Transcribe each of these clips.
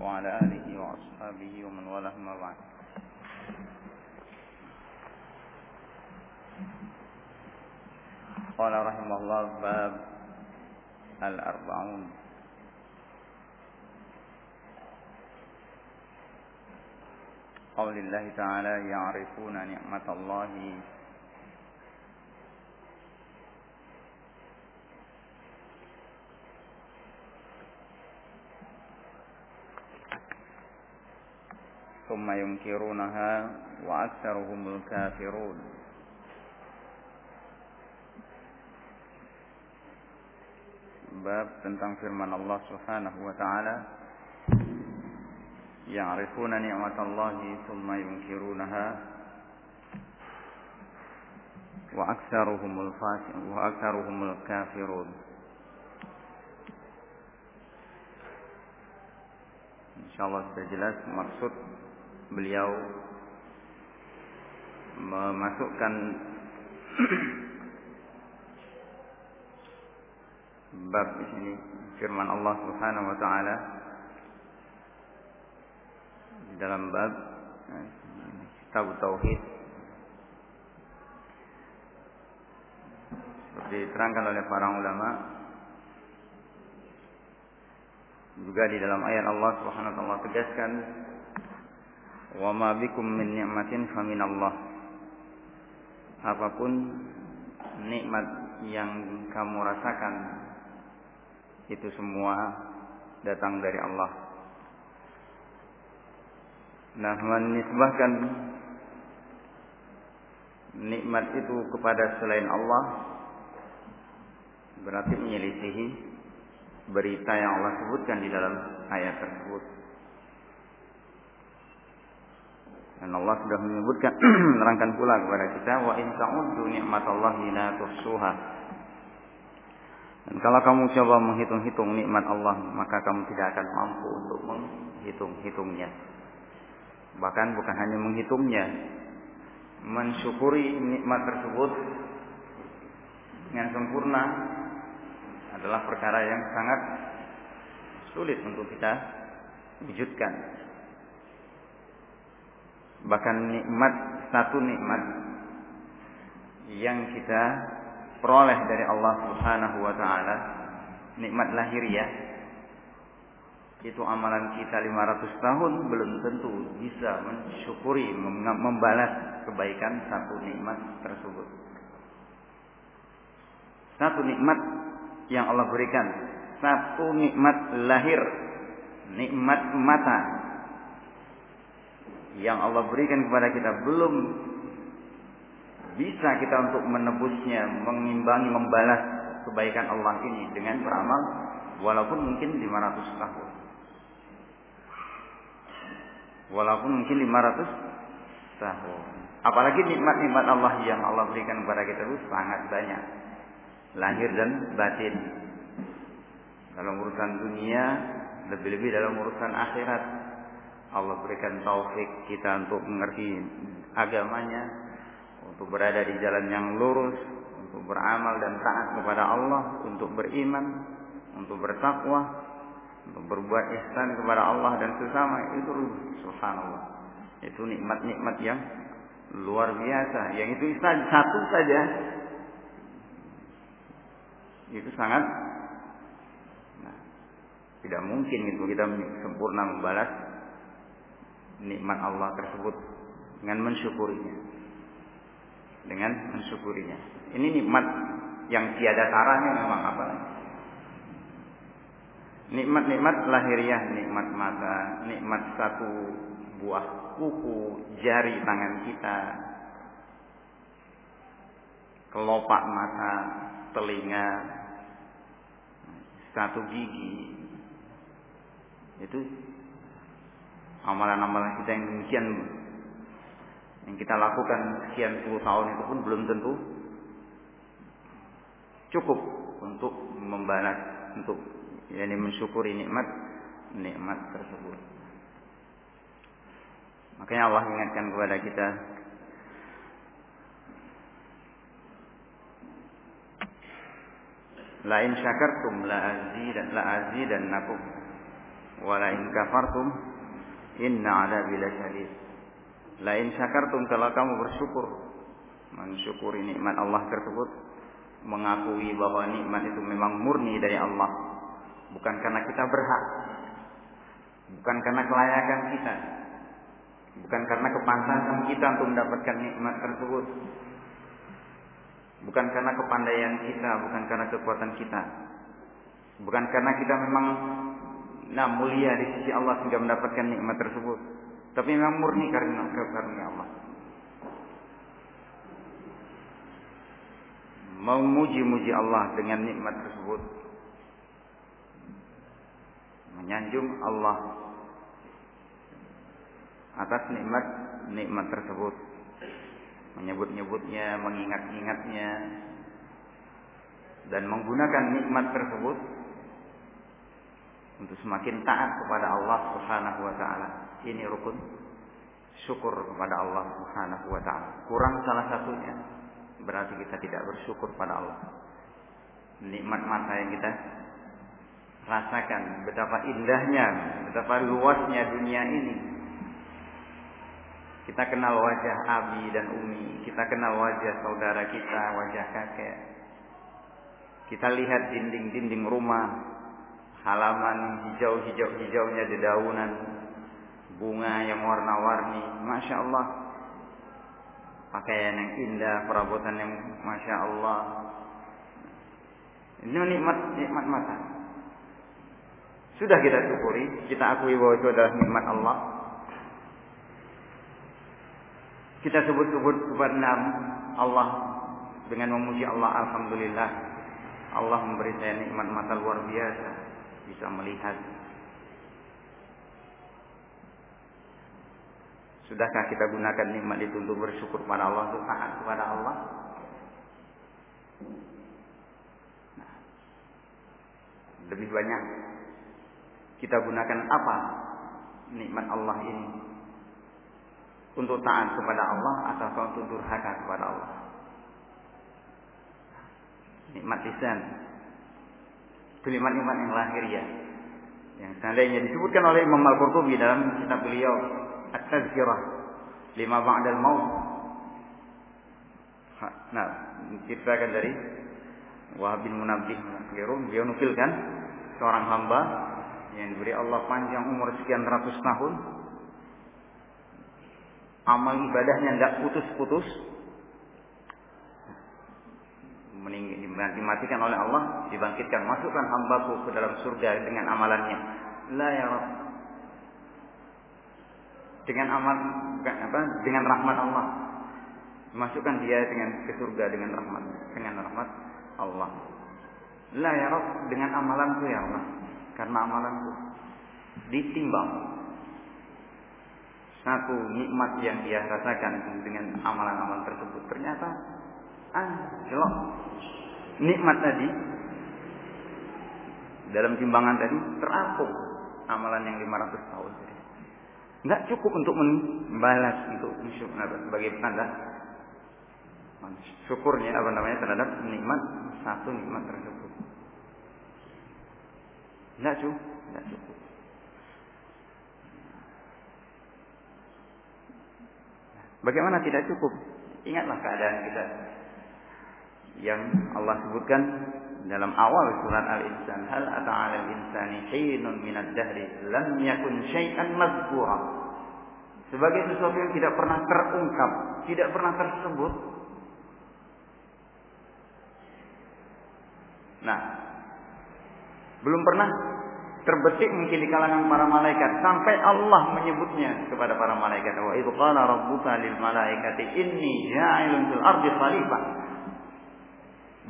وعلى آله وأصحابه ومن والاه ما بعد. قال رحمه الله باب الأربعون. قول الله تعالى يعرفون نعمة الله ثم ينكرونها وأكثرهم الكافرون. باب tentang firman Allah Subhanahu wa taala. يعرفون نعمة الله ثم ينكرونها وأكثرهم الفاسقون وأكثرهم الكافرون. Insyaallah sudah jelas maksud beliau memasukkan bab di sini firman Allah Subhanahu wa taala. Dalam bab kitab tauhid. Seperti diterangkan oleh para ulama juga di dalam ayat Allah Subhanahu wa taala tegaskan wa ma bikum min ni'matin faminallah apa pun nikmat yang kamu rasakan itu semua datang dari Allah. Nah menisbahkan nikmat itu kepada selain Allah berarti menyelisihi berita yang Allah sebutkan di dalam ayat tersebut Dan Allah sudah menyebutkan menerangkan pula kepada kita wa in ta'uddu ni'matallahi la tuhsuha. Dan kalau kamu coba menghitung-hitung nikmat Allah, maka kamu tidak akan mampu untuk menghitung-hitungnya. Bahkan bukan hanya menghitungnya, mensyukuri nikmat tersebut dengan sempurna adalah perkara yang sangat sulit untuk kita wujudkan bahkan nikmat satu nikmat yang kita peroleh dari Allah Subhanahu wa taala nikmat lahiriah itu amalan kita 500 tahun belum tentu bisa mensyukuri membalas kebaikan satu nikmat tersebut. Satu nikmat yang Allah berikan satu nikmat lahir nikmat mata yang Allah berikan kepada kita belum bisa kita untuk menebusnya, mengimbangi, membalas kebaikan Allah ini dengan beramal walaupun mungkin 500 tahun. Walaupun mungkin 500 tahun. Apalagi nikmat-nikmat Allah yang Allah berikan kepada kita itu sangat banyak. Lahir dan batin. Dalam urusan dunia, lebih-lebih dalam urusan akhirat Allah berikan taufik kita untuk mengerti agamanya, untuk berada di jalan yang lurus, untuk beramal dan taat kepada Allah, untuk beriman, untuk bertakwa, untuk berbuat ihsan kepada Allah dan sesama itu subhanallah. Itu nikmat-nikmat yang luar biasa. Yang itu satu saja itu sangat nah, tidak mungkin itu kita sempurna membalas nikmat Allah tersebut dengan mensyukurinya. Dengan mensyukurinya. Ini nikmat yang tiada taranya memang apa? Nikmat-nikmat lahiriah, nikmat mata, nikmat satu buah kuku, jari tangan kita, kelopak mata, telinga, satu gigi. Itu amalan-amalan kita yang demikian yang kita lakukan sekian puluh tahun itu pun belum tentu cukup untuk membalas untuk yakni mensyukuri nikmat nikmat tersebut. Makanya Allah ingatkan kepada kita La in syakartum la azidan la azidannakum Wala in kafartum inna adabi lasyadid. La in syakartum kalau kamu bersyukur. Mensyukuri nikmat Allah tersebut. Mengakui bahwa nikmat itu memang murni dari Allah. Bukan karena kita berhak. Bukan karena kelayakan kita. Bukan karena kepantasan kita untuk mendapatkan nikmat tersebut. Bukan karena kepandaian kita bukan karena kekuatan kita. Bukan karena kita memang nah mulia di sisi Allah sehingga mendapatkan nikmat tersebut. Tapi memang murni karena karunia Allah. Memuji-muji Allah dengan nikmat tersebut. Menyanjung Allah atas nikmat nikmat tersebut. Menyebut-nyebutnya mengingat-ingatnya. Dan menggunakan nikmat tersebut untuk semakin taat kepada Allah Subhanahu wa taala ini rukun syukur kepada Allah Subhanahu wa taala kurang salah satunya berarti kita tidak bersyukur pada Allah. Nikmat mata yang kita rasakan, betapa indahnya, betapa luasnya dunia ini. Kita kenal wajah Abi dan Umi, kita kenal wajah saudara kita, wajah kakek. Kita lihat dinding-dinding rumah, halaman hijau-hijau-hijaunya dedaunan, bunga yang warna-warni, masya Allah pakaian yang indah, perabotan yang masya Allah. Ini nikmat nikmat mata. Sudah kita syukuri, kita akui bahwa itu adalah nikmat Allah. Kita sebut-sebut kepada Allah dengan memuji Allah Alhamdulillah Allah memberi saya nikmat mata luar biasa bisa melihat Sudahkah kita gunakan nikmat itu untuk bersyukur pada Allah, untuk taat kepada Allah? Nah, lebih banyak kita gunakan apa nikmat Allah ini untuk taat kepada Allah atau untuk durhaka kepada Allah? Nikmat lisan, itu nikmat-nikmat yang lahir ya, yang seandainya disebutkan oleh Imam Al-Qurtubi dalam kitab beliau at-tazkirah lima ba'dal maut. Nah, ceritakan dari Wahab bin Munabbih dia nukilkan seorang hamba yang diberi Allah panjang umur sekian ratus tahun. Amal ibadahnya tidak putus-putus. Dimatikan oleh Allah, dibangkitkan, masukkan hambaku ke dalam surga dengan amalannya. La ya Rabb, dengan amal apa dengan rahmat Allah. Masukkan dia dengan ke surga dengan rahmat dengan rahmat Allah. La ya Rabb dengan amalanku ya Allah. Karena amalanku ditimbang satu nikmat yang dia rasakan dengan amalan-amalan tersebut. Ternyata anjlok nikmat tadi dalam timbangan tadi terapung amalan yang 500 tahun tadi Nggak cukup untuk membalas untuk sebagai tanda syukurnya apa namanya terhadap nikmat satu nikmat tersebut. Nggak cukup, nggak cukup. Bagaimana tidak cukup? Ingatlah keadaan kita yang Allah sebutkan dalam awal surat Al-Insan hal ata 'alal insani hinun minad dahri lam yakun syai'an mazkura sebagai sesuatu yang tidak pernah terungkap, tidak pernah tersebut. Nah, belum pernah terbetik mungkin di kalangan para malaikat sampai Allah menyebutnya kepada para malaikat wa idz qala rabbuka lil malaikati inni ja'ilun fil ardi khalifah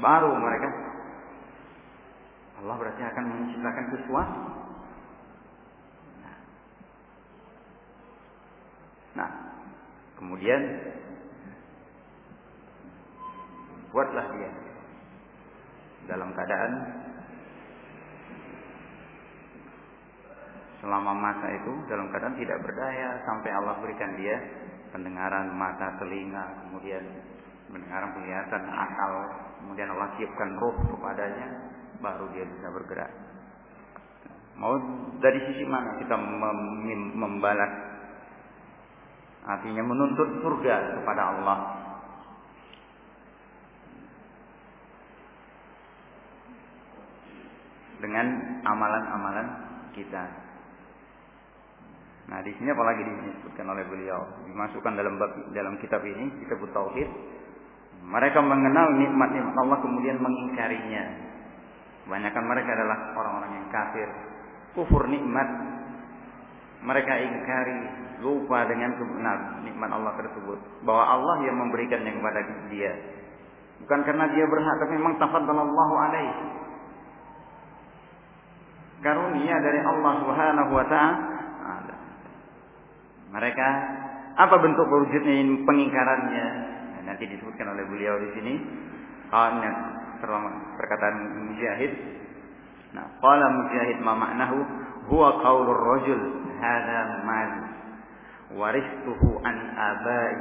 baru mereka Allah berarti akan menciptakan sesuatu. Nah, kemudian buatlah dia dalam keadaan selama masa itu dalam keadaan tidak berdaya sampai Allah berikan dia pendengaran mata telinga kemudian pendengaran penglihatan akal kemudian Allah siapkan roh kepadanya baru dia bisa bergerak. Mau dari sisi mana kita mem membalas? Artinya menuntut surga kepada Allah. Dengan amalan-amalan kita. Nah, di sini apalagi disebutkan oleh beliau, dimasukkan dalam dalam kitab ini, kitab tauhid. Mereka mengenal nikmat-nikmat Allah kemudian mengingkarinya. Kebanyakan mereka adalah orang-orang yang kafir, kufur nikmat. Mereka ingkari, lupa dengan nah, nikmat Allah tersebut. Bahwa Allah yang memberikannya kepada dia. Bukan karena dia berhak, tapi memang tafaddalallahu alaih. Karunia dari Allah Subhanahu wa taala. Mereka apa bentuk wujudnya pengingkarannya? Nah, nanti disebutkan oleh beliau di sini. Oh, perkataan Mujahid. Nah, qala Mujahid ma ma'nahu? Huwa qaulur rajul hadha mal waristuhu an abai.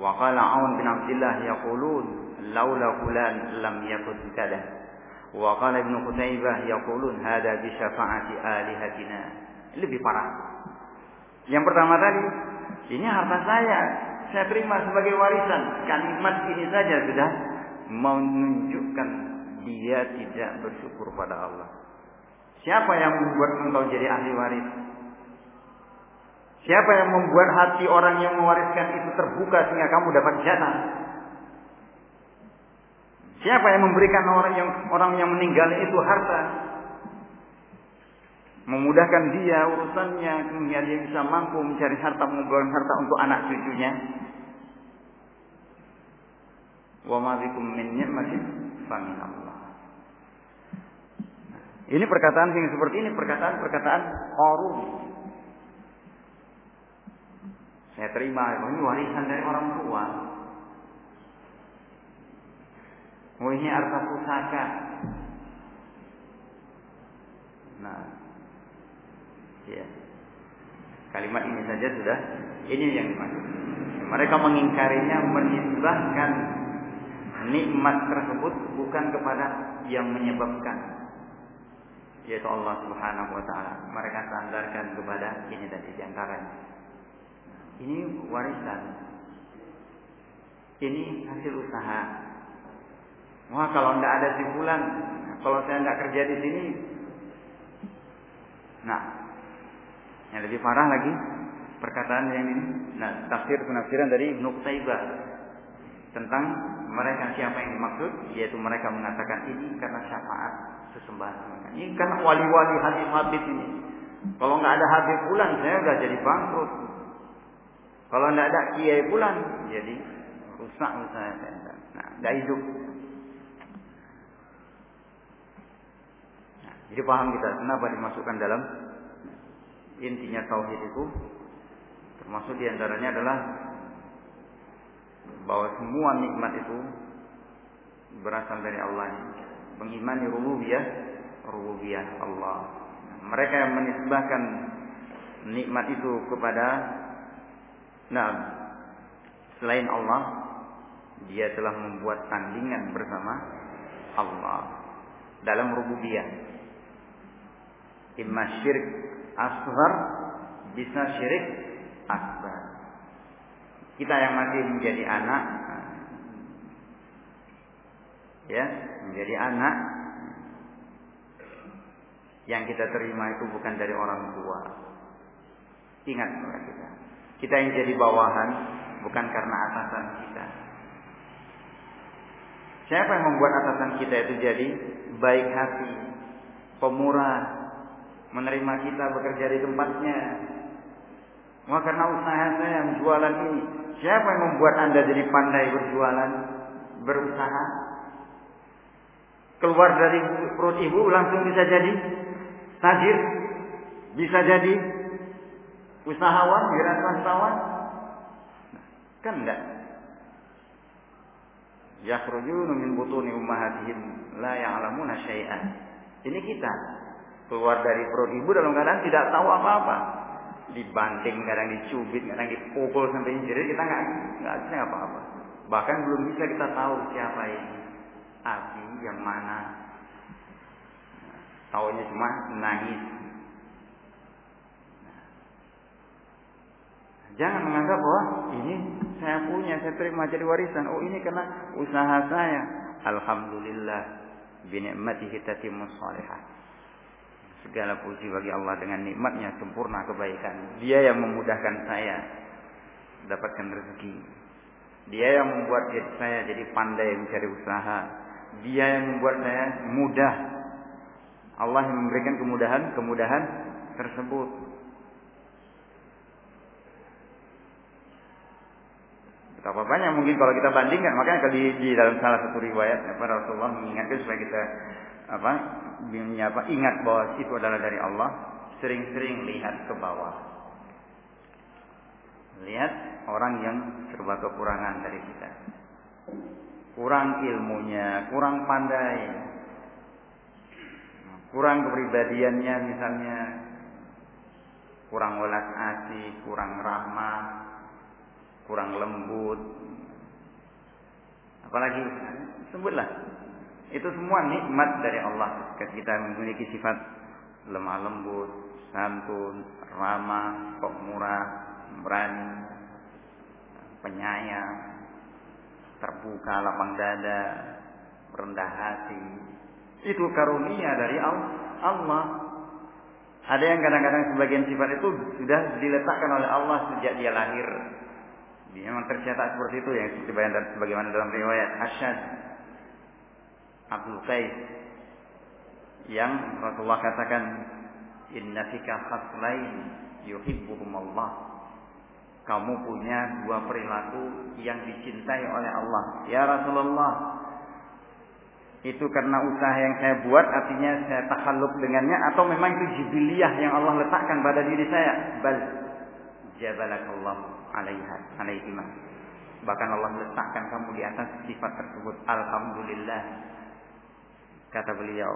Wa qala Aun bin Abdullah yaqulun laula fulan lam yakun kada wa qala Ibnu Qutaibah yaqulun bi syafa'ati alihatina. Lebih parah. Yang pertama tadi ini harta saya saya terima sebagai warisan kalimat ini saja sudah menunjukkan dia tidak bersyukur pada Allah. Siapa yang membuat engkau jadi ahli waris? Siapa yang membuat hati orang yang mewariskan itu terbuka sehingga kamu dapat jatah? Siapa yang memberikan orang yang orang yang meninggal itu harta? Memudahkan dia urusannya, kemudian dia bisa mampu mencari harta, mengumpulkan harta untuk anak cucunya. Wa ma bikum min ni'matin Allah. Ini perkataan yang seperti ini perkataan-perkataan Qarun. Saya terima ini warisan dari orang tua. Oh ini harta pusaka. Nah, ya. Kalimat ini saja sudah ini yang dimaksud. Mereka mengingkarinya menisbahkan nikmat tersebut bukan kepada yang menyebabkan yaitu Allah Subhanahu wa taala. Mereka sandarkan kepada ini tadi di antaranya. Ini warisan. Ini hasil usaha. Wah, kalau tidak ada si bulan, kalau saya tidak kerja di sini, nah, yang lebih parah lagi perkataan yang ini, nah, tafsir penafsiran dari Ibnu tentang mereka siapa yang dimaksud, yaitu mereka mengatakan ini karena syafaat sesembahan. Ini kan wali-wali hadis-hadis ini. Kalau nggak ada hadis bulan, saya udah jadi bangkrut. Kalau nggak ada kiai bulan, jadi rusak usaha saya. Nah, nggak hidup. Nah, jadi paham kita kenapa dimasukkan dalam intinya tauhid itu termasuk di antaranya adalah bahwa semua nikmat itu berasal dari Allah mengimani rububiyah rububiyah Allah. Mereka yang menisbahkan nikmat itu kepada nah selain Allah dia telah membuat tandingan bersama Allah dalam rububiyah. Imma syirik asghar bisa syirik akbar. Kita yang masih menjadi anak ya menjadi anak yang kita terima itu bukan dari orang tua. Ingat kita. Kita yang jadi bawahan bukan karena atasan kita. Siapa yang membuat atasan kita itu jadi baik hati, pemurah, menerima kita bekerja di tempatnya. Wah karena usaha saya jualan ini. Siapa yang membuat anda jadi pandai berjualan, berusaha? keluar dari perut ibu langsung bisa jadi tajir, bisa jadi usahawan, wirausahawan. Kan enggak? Yakhrujuna min butuni ummahatihim la ya'lamuna syai'an. Ini kita keluar dari perut ibu dalam keadaan tidak tahu apa-apa. Dibanting, kadang dicubit, kadang dipukul sampai jerit kita nggak nggak bisa apa-apa. Bahkan belum bisa kita tahu siapa ini api yang mana. Taunya cuma nangis. Jangan menganggap bahwa ini saya punya, saya terima jadi warisan. Oh ini karena usaha saya. Alhamdulillah. Binikmatihi tatimmus salihah. Segala puji bagi Allah dengan nikmatnya sempurna kebaikan. Dia yang memudahkan saya dapatkan rezeki. Dia yang membuat saya jadi pandai mencari usaha. Dia yang membuat saya mudah. Allah yang memberikan kemudahan-kemudahan tersebut. Betapa banyak mungkin kalau kita bandingkan, makanya di, di dalam salah satu riwayat para Rasulullah mengingatkan supaya kita apa, apa ingat bahwa itu adalah dari Allah. Sering-sering lihat ke bawah. Lihat orang yang serba kekurangan dari kita. Kurang ilmunya, kurang pandai. Kurang kepribadiannya misalnya. Kurang welas asih, kurang ramah, kurang lembut. Apalagi sebutlah. Itu semua nikmat dari Allah ketika kita memiliki sifat lemah lembut, santun, ramah, pemurah, berani, penyayang, terbuka lapang dada, rendah hati. Itu karunia dari Allah. Ada yang kadang-kadang sebagian sifat itu sudah diletakkan oleh Allah sejak dia lahir. Dia memang tercatat seperti itu yang sebagaimana dalam riwayat Asyad Abdul Qais yang Rasulullah katakan inna fika khaslain yuhibbuhum Allah kamu punya dua perilaku yang dicintai oleh Allah ya Rasulullah itu karena usaha yang saya buat artinya saya takhaluk dengannya atau memang itu jibiliyah yang Allah letakkan pada diri saya bal jabalakallahu alaiha alaihima. Bahkan Allah letakkan kamu di atas sifat tersebut. Alhamdulillah. Kata beliau.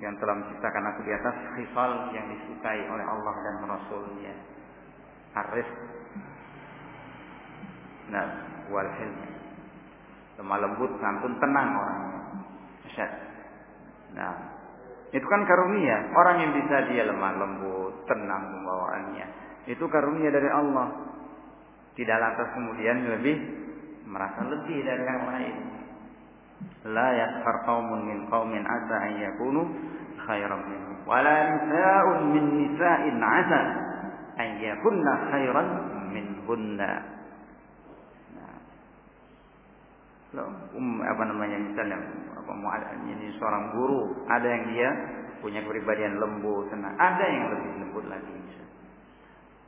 Yang telah menciptakan aku di atas khisal yang disukai oleh Allah dan Rasulnya. Arif. Nah, wal hilmi. Lemah lembut, santun, tenang orangnya. Asyad. Nah, itu kan karunia. Orang yang bisa dia lemah lembut, tenang pembawaannya itu karunia dari Allah. Tidak lantas kemudian lebih merasa lebih dari yang lain. La yasfar qaumun min qaumin asa an yakunu khairan minhum. Wa la nisa'un min nisa'in asa an yakunna khairan minhunna. Nah. Um, apa namanya misalnya apa ini seorang guru ada yang dia punya kepribadian lembut tenang ada yang lebih lembut lagi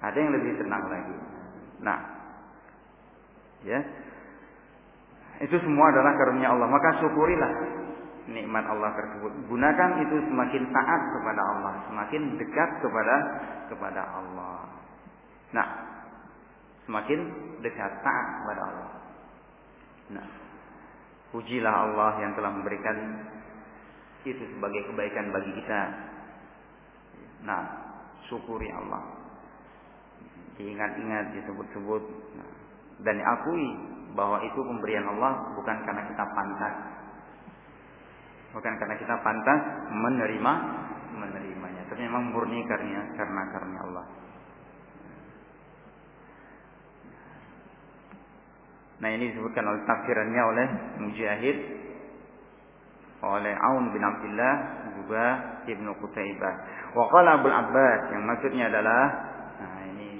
ada yang lebih tenang lagi. Nah, ya. Itu semua adalah karunia Allah. Maka syukurilah nikmat Allah tersebut. Gunakan itu semakin taat kepada Allah, semakin dekat kepada kepada Allah. Nah, semakin dekat taat kepada Allah. Nah, pujilah Allah yang telah memberikan itu sebagai kebaikan bagi kita. Nah, syukuri Allah diingat-ingat, disebut-sebut nah, dan diakui bahwa itu pemberian Allah bukan karena kita pantas. Bukan karena kita pantas menerima menerimanya, tapi memang murni karena karena karena Allah. Nah ini disebutkan oleh tafsirannya oleh Mujahid oleh Aun bin Abdullah juga Ibnu Qutaibah. Wa qala Abu Abbas yang maksudnya adalah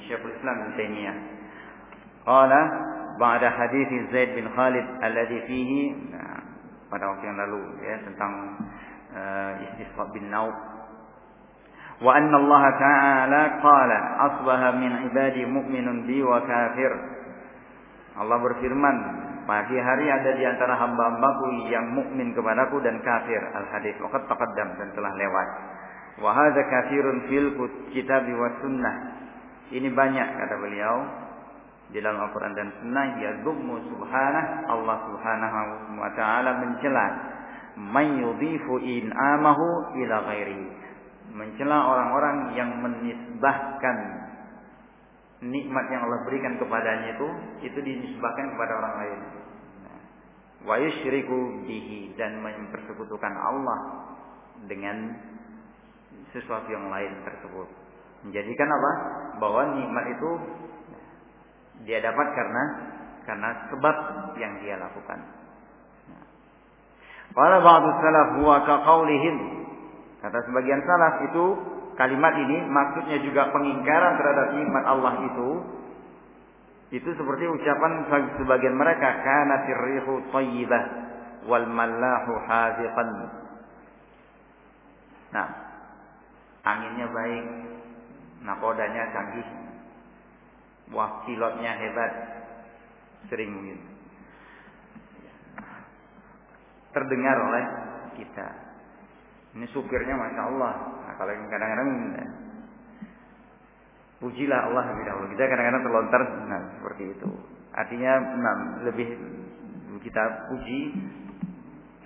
Syekhul Islam Ibn Taimiyah. Qala ba'da hadis Zaid bin Khalid alladhi fihi nah, pada waktu yang lalu ya tentang uh, istisqa bin Nauf. Wa anna Allah Ta'ala qala asbaha min ibadi mu'minun bi wa kafir. Allah berfirman pagi hari ada di antara hamba-hambaku yang mukmin kepadaku dan kafir. Al hadis waqad taqaddam dan telah lewat. Wa hadza kafirun fil kitab wa sunnah. Ini banyak kata beliau di dalam Al-Quran dan Sunnah ya dzummu subhanah Allah subhanahu wa ta'ala mencela man yudhifu in'amahu ila ghairi mencela orang-orang yang menisbahkan nikmat yang Allah berikan kepadanya itu itu dinisbahkan kepada orang lain wa yusyriku bihi dan mempersekutukan Allah dengan sesuatu yang lain tersebut. Menjadikan apa? Bahwa nikmat itu dia dapat karena karena sebab yang dia lakukan. Qala ba'du salaf huwa ka qaulihim. Kata sebagian salaf itu kalimat ini maksudnya juga pengingkaran terhadap nikmat Allah itu itu seperti ucapan sebagian mereka kana tirrihu thayyibah wal mallahu haziqan. Nah, anginnya baik, nakodanya canggih, wah pilotnya hebat, sering mungkin terdengar oleh kita. Ini supirnya masya Allah. Nah, kalau kadang-kadang pujilah Allah dahulu. Kita kadang-kadang terlontar, nah seperti itu. Artinya, nah, lebih kita puji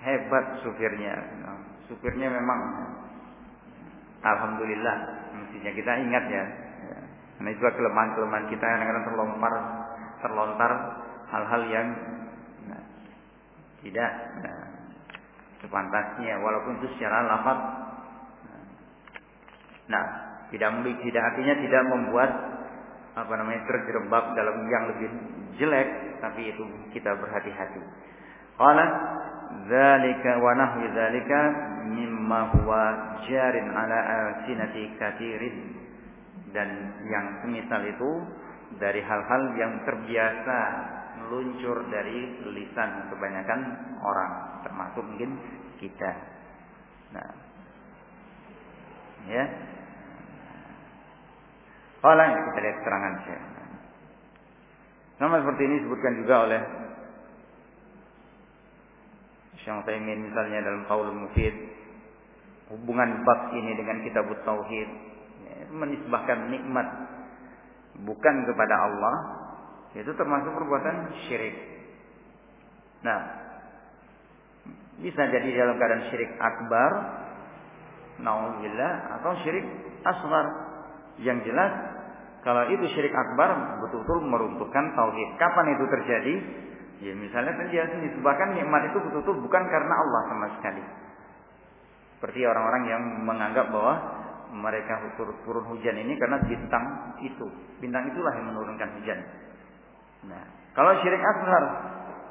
hebat supirnya. Nah, supirnya memang Alhamdulillah mestinya kita ingat ya. Karena itu kelemahan-kelemahan kita kadang-kadang terlontar, terlontar hal-hal yang nah, tidak nah, sepantasnya walaupun itu secara lafaz. Nah, tidak tidak artinya tidak membuat apa namanya terjerembab dalam yang lebih jelek, tapi itu kita berhati-hati. Qala dzalika wa nahwi dzalika mimma huwa jarin ala alsinati katsirin dan yang semisal itu dari hal-hal yang terbiasa meluncur dari lisan kebanyakan orang termasuk mungkin kita. Nah, ya. Kalau kita lihat keterangan saya. Nama seperti ini disebutkan juga oleh Syekh Taimin misalnya dalam Qaul Mufid hubungan bab ini dengan kitab tauhid menisbahkan nikmat bukan kepada Allah itu termasuk perbuatan syirik. Nah, bisa jadi dalam keadaan syirik akbar, naudzubillah atau syirik asghar. Yang jelas kalau itu syirik akbar betul-betul meruntuhkan tauhid. Kapan itu terjadi? Ya misalnya terjadi bahkan nikmat itu betul-betul bukan karena Allah sama sekali. Seperti orang-orang yang menganggap bahwa mereka turun hujan ini karena bintang itu. Bintang itulah yang menurunkan hujan. Nah, kalau syirik asghar,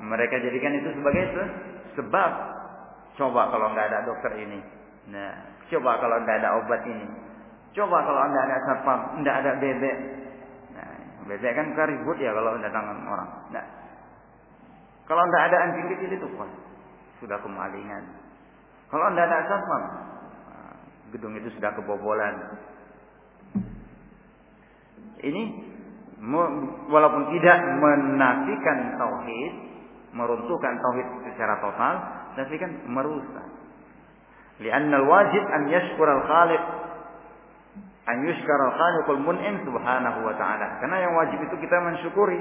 mereka jadikan itu sebagai sebab. Coba kalau nggak ada dokter ini. Nah, coba kalau nggak ada obat ini. Coba kalau nggak ada satpam, nggak ada bebek. Nah, bebek kan ribut ya kalau tangan orang. Nah, kalau nggak ada anjing kecil itu pun sudah kemalingan. Kalau nggak ada satpam, gedung itu sudah kebobolan. Ini walaupun tidak menafikan tauhid, meruntuhkan tauhid secara total, tapi kan merusak. Lianna wajib an yashkur al-khaliq an yushkar al-khaliqul mun'im subhanahu wa ta'ala. Karena yang wajib itu kita mensyukuri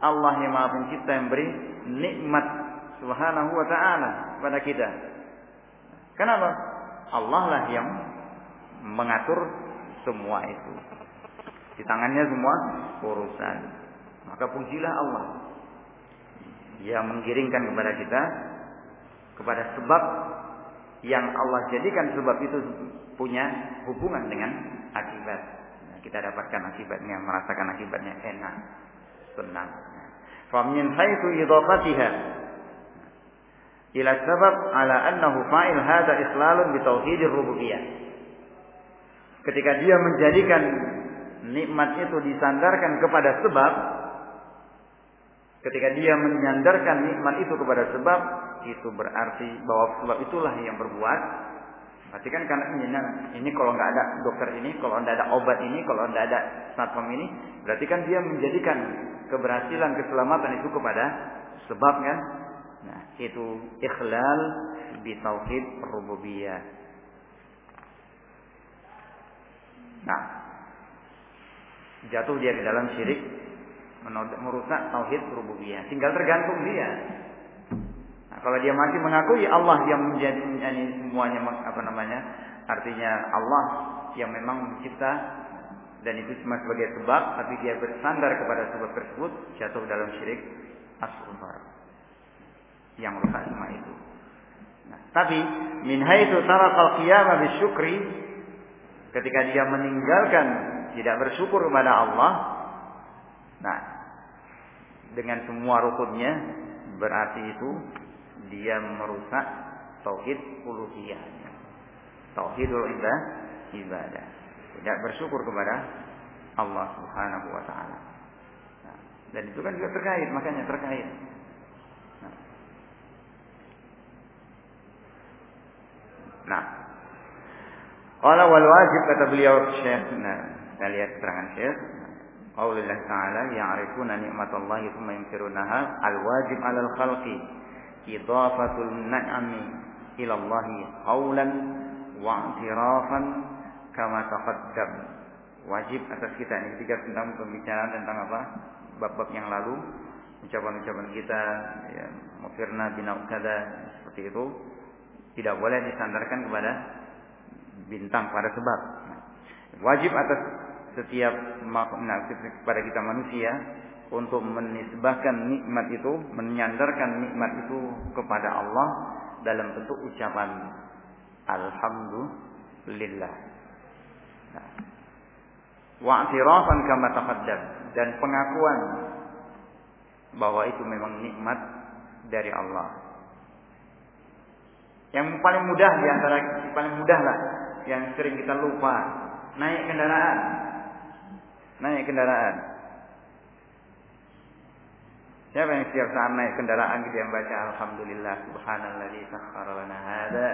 Allah yang Maha Pencipta yang beri nikmat subhanahu wa ta'ala kepada kita. Kenapa? Allah lah yang mengatur semua itu. Di tangannya semua urusan. Maka pujilah Allah yang menggiringkan kepada kita kepada sebab yang Allah jadikan sebab itu punya hubungan dengan akibat. Nah, kita dapatkan akibatnya, merasakan akibatnya enak, senang. Famin haitsu idafatiha ila sabab ala annahu fa'il hadha islalun bi tauhidir rububiyah. Ketika dia menjadikan nikmat itu disandarkan kepada sebab ketika dia menyandarkan nikmat itu kepada sebab itu berarti bahwa sebab itulah yang berbuat berarti kan karena ini, ini kalau nggak ada dokter ini kalau nggak ada obat ini kalau nggak ada satpam ini berarti kan dia menjadikan keberhasilan keselamatan itu kepada sebab kan nah itu ikhlal bi tauhid rububiyah nah jatuh dia di dalam syirik merusak tauhid rububiyah. Tinggal tergantung dia. Nah, kalau dia masih mengakui Allah yang menjadi ini semuanya apa namanya? Artinya Allah yang memang mencipta dan itu cuma sebagai sebab, tapi dia bersandar kepada sebab tersebut jatuh dalam syirik asghar. Yang rusak cuma itu. Nah, tapi min haitsu tarakal qiyama bisyukri ketika dia meninggalkan tidak bersyukur kepada Allah nah dengan semua rukunnya berarti itu dia merusak tauhid uluhiyahnya tauhidul ibadah ibadah. Tidak bersyukur kepada Allah Subhanahu wa taala. Nah, dan itu kan juga terkait makanya terkait Nah. Qala wal wajib kata beliau Syekh. Nah, kita lihat keterangan Syekh. Qaulullah Ta'ala ya'rifuna ni'matallahi thumma yunkirunaha al-wajib 'alal khalqi idafatul na'ami ila Allah qawlan wa i'tirafan kama taqaddam. Wajib atas kita ini tiga tentang pembicaraan tentang apa? Bab-bab yang lalu, ucapan-ucapan kita ya, mufirna bina seperti itu tidak boleh disandarkan kepada bintang pada sebab. Wajib atas setiap makhluk kepada kita manusia untuk menisbahkan nikmat itu, menyandarkan nikmat itu kepada Allah dalam bentuk ucapan alhamdulillah. Wa'tirafan kama taqaddam dan pengakuan bahwa itu memang nikmat dari Allah. Yang paling mudah di antara paling mudah lah yang sering kita lupa naik kendaraan. Naik kendaraan. Siapa yang setiap saat naik kendaraan kita yang baca alhamdulillah subhanalladzi sakhkhara lana hada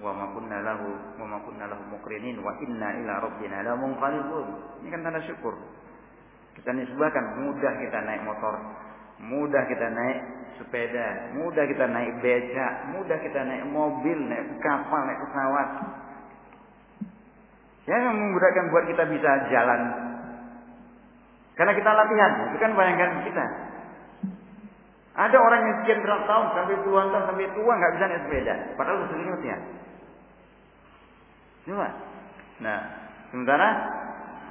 wa ma kunna lahu wa ma kunna lahu muqrinin wa inna ila rabbina lamunqalibun. Ini kan tanda syukur. Kita nisbahkan mudah kita naik motor, mudah kita naik sepeda, mudah kita naik becak, mudah kita naik mobil, naik kapal, naik pesawat. Ya, yang memudahkan buat kita bisa jalan. Karena kita latihan, itu kan bayangkan kita. Ada orang yang sekian berapa tahun, sampai puluhan tahun, sampai tua nggak bisa naik sepeda. Padahal sering latihan. Coba. Nah, sementara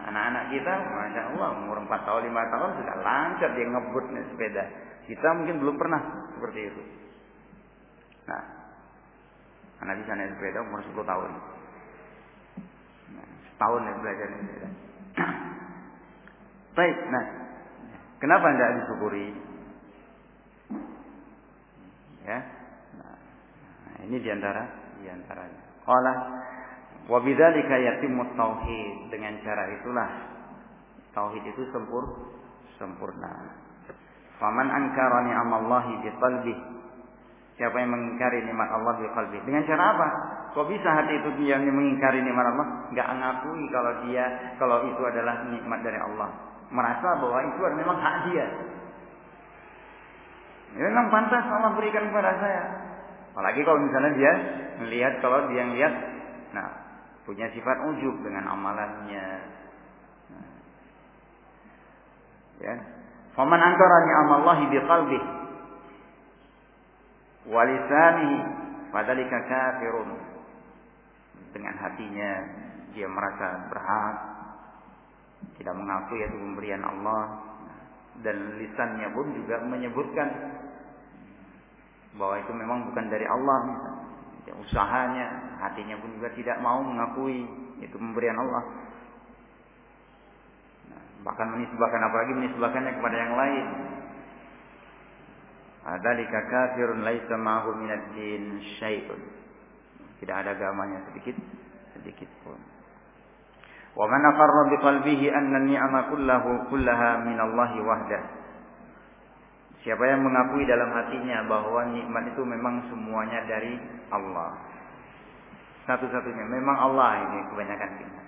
anak-anak kita, masya Allah, umur 4 tahun, 5 tahun sudah lancar dia ngebut naik sepeda. Kita mungkin belum pernah seperti itu. Nah, anak bisa naik sepeda umur 10 tahun. Nah, setahun ya belajar naik sepeda. Baik, nah, kenapa tidak disyukuri? Ya, nah, ini di antara di antaranya. Allah wa bidzalika yatimmu tauhid dengan cara itulah tauhid itu sempur sempurna. Faman angkara ni'amallahi bi qalbi. Siapa yang mengingkari nikmat Allah di qalbi. Dengan cara apa? Kok bisa hati itu dia mengingkari nikmat Allah? Enggak mengakui kalau dia kalau itu adalah nikmat dari Allah. Merasa bahwa itu adalah memang hak dia. Ya, memang pantas Allah berikan kepada saya. Apalagi kalau misalnya dia melihat kalau dia melihat nah punya sifat ujub dengan amalannya. Ya, Faman angkara ni'amallahi biqalbih wa lisanihi fadzalika kafirun. Dengan hatinya dia merasa berhak tidak mengakui itu pemberian Allah dan lisannya pun juga menyebutkan bahwa itu memang bukan dari Allah ya, usahanya hatinya pun juga tidak mau mengakui itu pemberian Allah bahkan menisbahkan apalagi menisbahkannya kepada yang lain Adzalika kafirun laisa ma'hu minad din syai'un. Tidak ada agamanya sedikit sedikit pun. Wa man aqarra bi qalbihi anna ni'ama kullahu kullaha min Allah wahdah. Siapa yang mengakui dalam hatinya bahwa nikmat itu memang semuanya dari Allah. Satu-satunya memang Allah ini kebanyakan kita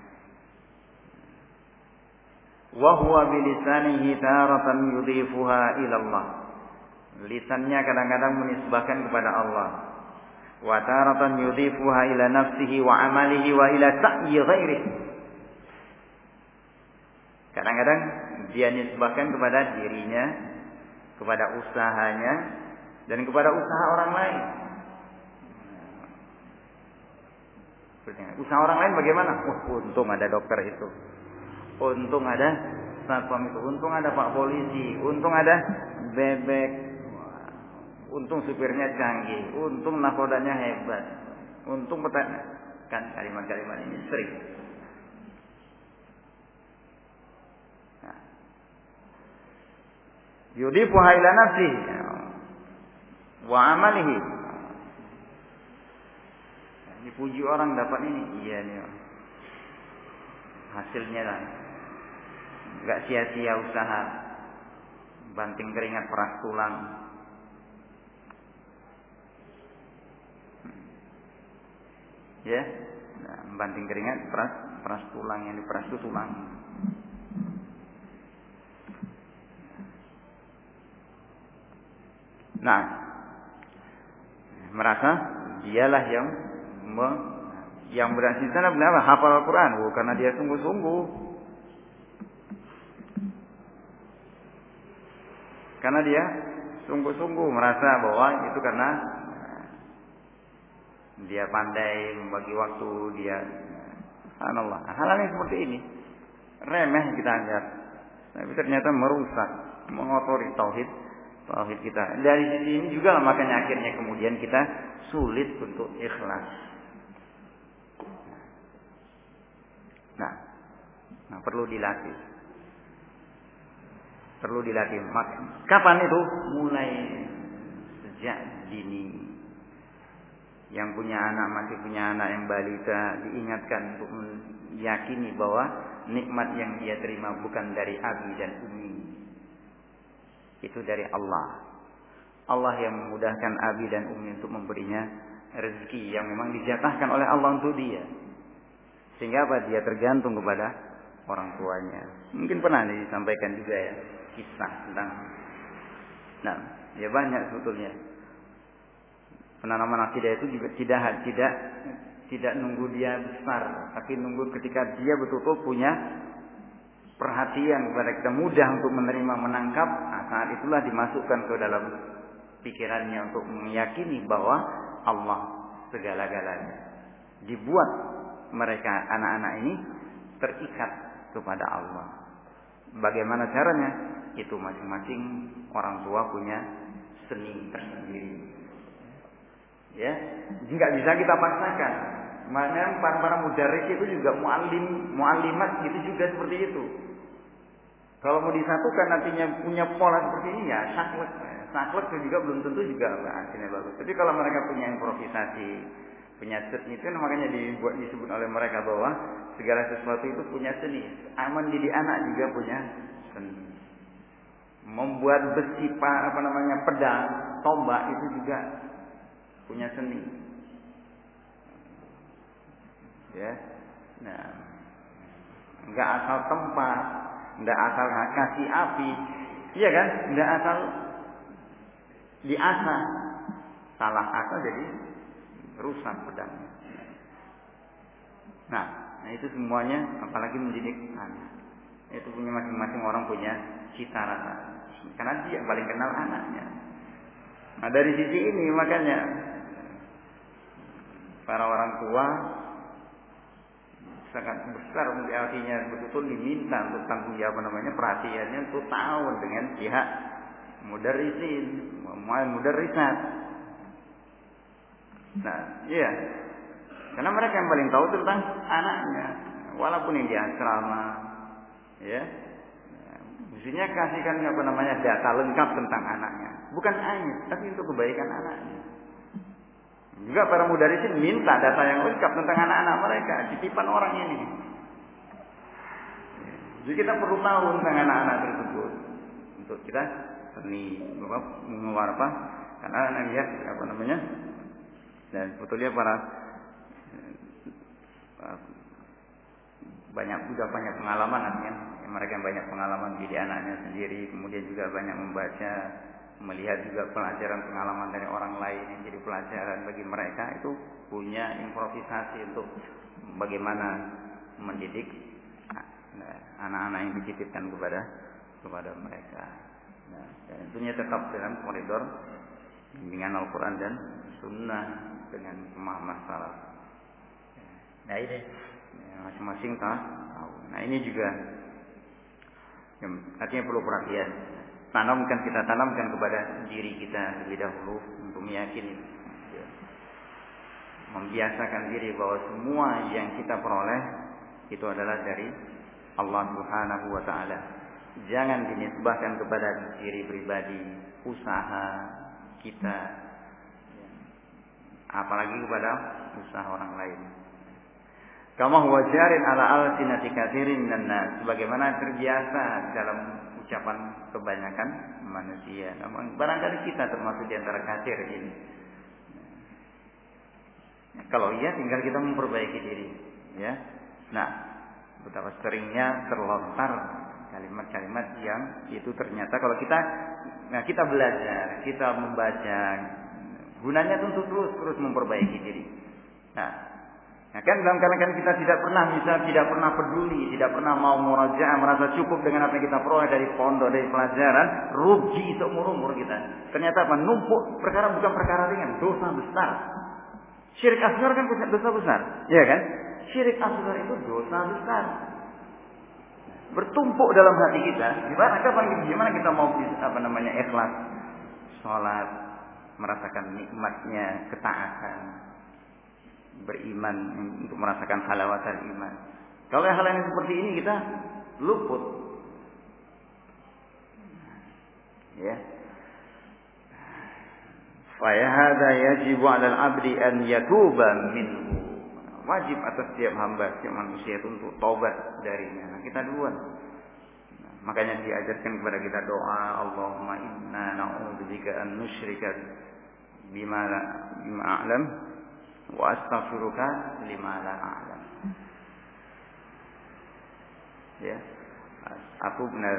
wa huwa bilisanihi taratan yudhifuha ila Allah. Lisannya kadang-kadang menisbahkan kepada Allah. Wa taratan yudhifuha ila nafsihi wa amalihi wa ila sa'yi ghairihi. Kadang-kadang dia nisbahkan kepada dirinya, kepada usahanya, dan kepada usaha orang lain. Usaha orang lain bagaimana? Oh, untung ada dokter itu. Untung ada satpam itu, untung ada pak polisi, untung ada bebek. Untung supirnya canggih, untung nakodanya hebat, untung petani. Kan kalimat-kalimat ini sering. Yudifu haila nafsi wa amalihi. Dipuji orang dapat ini, iya nih. Hasilnya lah. Enggak sia-sia usaha. Banting keringat peras tulang ya nah, membanting keringat peras peras tulang yang diperas itu tulang nah merasa dialah yang me, yang berhasil. Sana benar hafal Al-Quran. Oh, karena dia sungguh-sungguh. Karena dia sungguh-sungguh merasa bahwa itu karena dia pandai membagi waktu, dia Subhanallah. Hal-hal yang seperti ini remeh kita anggap. Tapi ternyata merusak, mengotori tauhid tauhid kita. Dari sisi ini juga makanya akhirnya kemudian kita sulit untuk ikhlas. Nah, nah perlu dilatih. Perlu dilatih. Kapan itu? Mulai sejak dini yang punya anak masih punya anak yang balita diingatkan untuk meyakini bahwa nikmat yang dia terima bukan dari abi dan umi itu dari Allah. Allah yang memudahkan abi dan umi untuk memberinya rezeki yang memang dijatahkan oleh Allah untuk dia. Sehingga apa? Dia tergantung kepada orang tuanya. Mungkin pernah disampaikan juga ya kisah tentang nah ya banyak sebetulnya. Penanaman akidah itu juga tidak tidak tidak nunggu dia besar, tapi nunggu ketika dia betul-betul punya perhatian kepada kita mudah untuk menerima menangkap, nah, saat itulah dimasukkan ke dalam pikirannya untuk meyakini bahwa Allah segala-galanya. Dibuat mereka anak-anak ini terikat kepada Allah. Bagaimana caranya? Itu masing-masing orang tua punya seni tersendiri. Ya, nggak bisa kita paksakan. Makanya para para mudaris itu juga mualim, mualimat gitu juga seperti itu. Kalau mau disatukan nantinya punya pola seperti ini ya saklek. Saklek juga belum tentu juga hasilnya bagus. Tapi kalau mereka punya improvisasi, punya seni itu makanya dibuat disebut oleh mereka bahwa segala sesuatu itu punya seni. Aman jadi anak juga punya seni. Membuat besi apa namanya pedang, tombak itu juga punya seni. Ya. Nah, enggak asal tempat, enggak asal kasih api. Iya kan? Enggak asal diasah. Salah asal jadi rusak pedangnya. Nah, nah itu semuanya apalagi mendidik anak. Itu punya masing-masing orang punya cita rasa. Karena dia paling kenal anaknya. Nah dari sisi ini makanya para orang tua sangat besar artinya betul-betul diminta untuk tanggung jawab namanya perhatiannya untuk tahun dengan pihak mudarrisin, mudarrisat. Nah, iya. Karena mereka yang paling tahu tentang anaknya, walaupun yang di asrama, ya. Mestinya kasihkan apa namanya data lengkap tentang anaknya, bukan hanya, tapi untuk kebaikan anaknya. Juga para mudarisin minta data yang lengkap tentang anak-anak mereka, titipan orang ini. Jadi kita perlu tahu tentang anak-anak tersebut. Untuk kita seni mengeluar apa. Karena anak lihat apa namanya dan sebetulnya para eh, banyak juga banyak pengalaman artinya mereka yang banyak pengalaman di anaknya sendiri kemudian juga banyak membaca melihat juga pelajaran pengalaman dari orang lain yang jadi pelajaran bagi mereka itu punya improvisasi untuk bagaimana mendidik anak-anak yang dititipkan kepada kepada mereka. Nah, dan tentunya tetap dalam koridor bimbingan Al-Quran dan Sunnah dengan pemahaman salaf. Nah ini masing-masing tahu. Nah ini juga artinya perlu perhatian tanamkan kita tanamkan kepada diri kita lebih dahulu untuk meyakini ya. membiasakan diri bahwa semua yang kita peroleh itu adalah dari Allah Subhanahu wa taala. Jangan dinisbahkan kepada diri pribadi, usaha kita apalagi kepada usaha orang lain. Kama huwa jarin ala alsinati katsirin nas sebagaimana terbiasa dalam ucapan kebanyakan manusia. Namun barangkali kita termasuk di antara kafir ini. Kalau iya tinggal kita memperbaiki diri, ya. Nah, betapa seringnya terlontar kalimat-kalimat yang itu ternyata kalau kita nah kita belajar, kita membaca gunanya tentu terus terus memperbaiki diri. Nah, Nah, kan dalam keadaan kita tidak pernah bisa, tidak pernah peduli, tidak pernah mau murajaah, merasa cukup dengan apa yang kita peroleh dari pondok, dari pelajaran, rugi seumur umur kita. Ternyata apa? Perkara bukan perkara ringan, dosa besar. Syirik asgar kan dosa besar, ya kan? Syirik asgar itu dosa besar. Bertumpuk dalam hati kita. Gimana kapan gimana kita mau apa namanya ikhlas, sholat, merasakan nikmatnya ketaatan, beriman untuk merasakan halawatan iman. Kalau hal yang seperti ini kita luput. Ya. Fayahada yajibu 'alal 'abdi an yatuba minhu. Wajib atas setiap hamba, setiap manusia itu untuk taubat darinya. Nah, kita duluan. Nah, makanya diajarkan kepada kita doa, Allahumma inna na'udzubika an nusyrika bima bima a'lam wa astaghfiruka lima la a'lam. Ya. Aku benar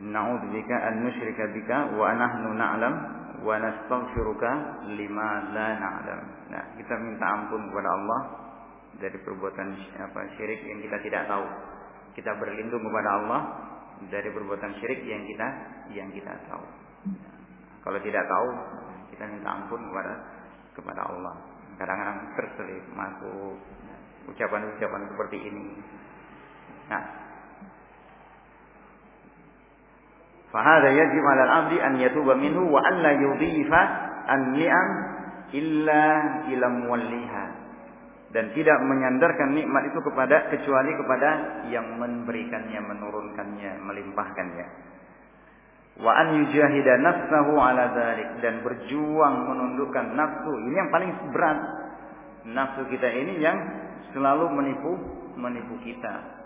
Na'udzubika an nusyrika bika wa nahnu na'lam wa nastaghfiruka lima la na'lam. Nah, kita minta ampun kepada Allah dari perbuatan apa syirik yang kita tidak tahu. Kita berlindung kepada Allah dari perbuatan syirik yang kita yang kita tahu. Kalau tidak tahu, kita minta ampun kepada kepada Allah. Kadang-kadang terselip masuk ucapan-ucapan seperti ini. Nah, 'ala al-'abdi an yatuba minhu wa an la yudhifa an-ni'am illa ila muwalliha dan tidak menyandarkan nikmat itu kepada kecuali kepada yang memberikannya, menurunkannya, melimpahkannya wa an yujahida nafsahu ala dzalik dan berjuang menundukkan nafsu. Ini yang paling berat. Nafsu kita ini yang selalu menipu menipu kita.